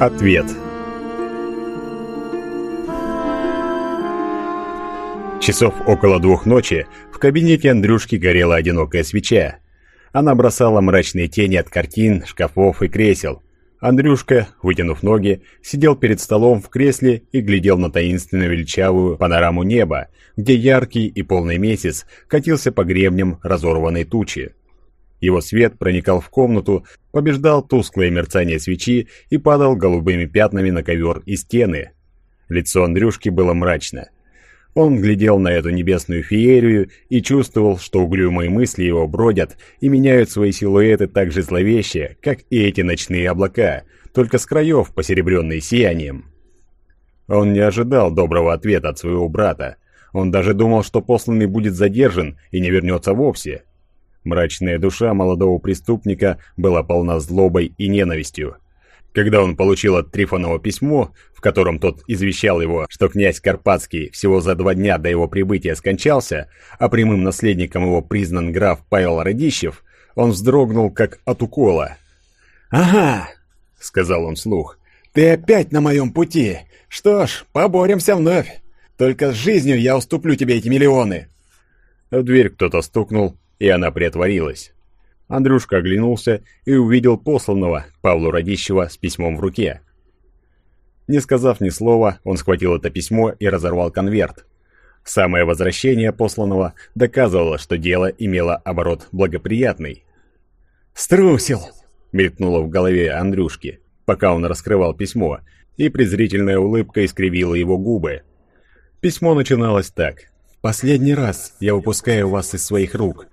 Ответ. Часов около двух ночи в кабинете Андрюшки горела одинокая свеча. Она бросала мрачные тени от картин, шкафов и кресел. Андрюшка, вытянув ноги, сидел перед столом в кресле и глядел на таинственно величавую панораму неба, где яркий и полный месяц катился по гребням разорванной тучи. Его свет проникал в комнату, побеждал тусклое мерцание свечи и падал голубыми пятнами на ковер и стены. Лицо Андрюшки было мрачно. Он глядел на эту небесную феерию и чувствовал, что угрюмые мысли его бродят и меняют свои силуэты так же зловеще, как и эти ночные облака, только с краев, посеребренные сиянием. Он не ожидал доброго ответа от своего брата. Он даже думал, что посланный будет задержан и не вернется вовсе. Мрачная душа молодого преступника была полна злобой и ненавистью. Когда он получил от Трифонова письмо, в котором тот извещал его, что князь Карпатский всего за два дня до его прибытия скончался, а прямым наследником его признан граф Павел Радищев, он вздрогнул как от укола. «Ага», — сказал он вслух, — «ты опять на моем пути. Что ж, поборемся вновь. Только с жизнью я уступлю тебе эти миллионы». В дверь кто-то стукнул, и она приотворилась. Андрюшка оглянулся и увидел посланного Павлу Радищева с письмом в руке. Не сказав ни слова, он схватил это письмо и разорвал конверт. Самое возвращение посланного доказывало, что дело имело оборот благоприятный. «Струсил!» — мелькнуло в голове Андрюшки, пока он раскрывал письмо, и презрительная улыбка искривила его губы. Письмо начиналось так. «Последний раз я выпускаю вас из своих рук.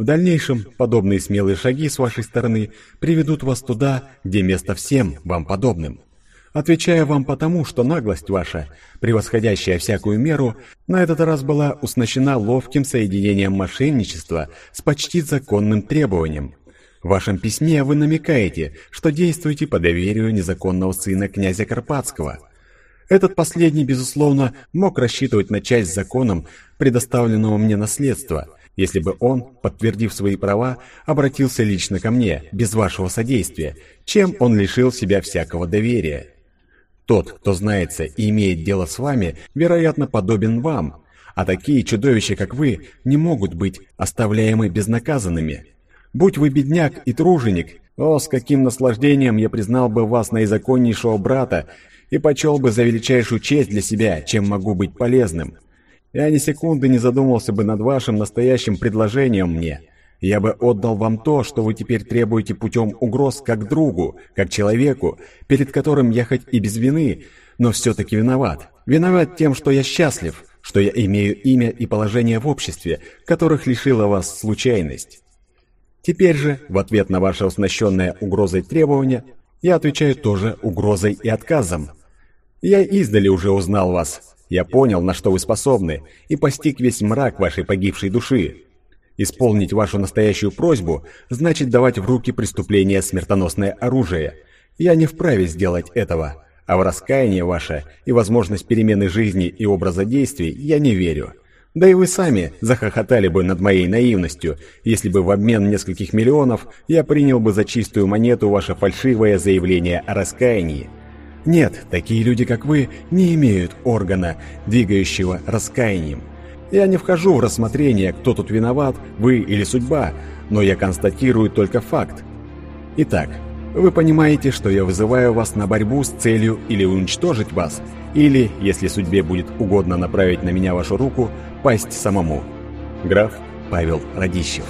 В дальнейшем подобные смелые шаги с вашей стороны приведут вас туда, где место всем вам подобным. Отвечая вам потому, что наглость ваша, превосходящая всякую меру, на этот раз была уснащена ловким соединением мошенничества с почти законным требованием. В вашем письме вы намекаете, что действуете по доверию незаконного сына князя Карпатского. Этот последний, безусловно, мог рассчитывать на часть законом предоставленного мне наследства – если бы он, подтвердив свои права, обратился лично ко мне, без вашего содействия, чем он лишил себя всякого доверия. Тот, кто знается и имеет дело с вами, вероятно, подобен вам, а такие чудовища, как вы, не могут быть оставляемы безнаказанными. Будь вы бедняк и труженик, о, с каким наслаждением я признал бы вас наизаконнейшего брата и почел бы за величайшую честь для себя, чем могу быть полезным. Я ни секунды не задумался бы над вашим настоящим предложением мне. Я бы отдал вам то, что вы теперь требуете путем угроз как другу, как человеку, перед которым я хоть и без вины, но все-таки виноват. Виноват тем, что я счастлив, что я имею имя и положение в обществе, которых лишила вас случайность. Теперь же, в ответ на ваше оснащенное угрозой требование, я отвечаю тоже угрозой и отказом. Я издали уже узнал вас, я понял, на что вы способны, и постиг весь мрак вашей погибшей души. Исполнить вашу настоящую просьбу значит давать в руки преступления смертоносное оружие. Я не вправе сделать этого, а в раскаяние ваше и возможность перемены жизни и образа действий я не верю. Да и вы сами захохотали бы над моей наивностью, если бы в обмен нескольких миллионов я принял бы за чистую монету ваше фальшивое заявление о раскаянии. Нет, такие люди, как вы, не имеют органа, двигающего раскаянием. Я не вхожу в рассмотрение, кто тут виноват, вы или судьба, но я констатирую только факт. Итак, вы понимаете, что я вызываю вас на борьбу с целью или уничтожить вас, или, если судьбе будет угодно направить на меня вашу руку, пасть самому. Граф Павел Радищев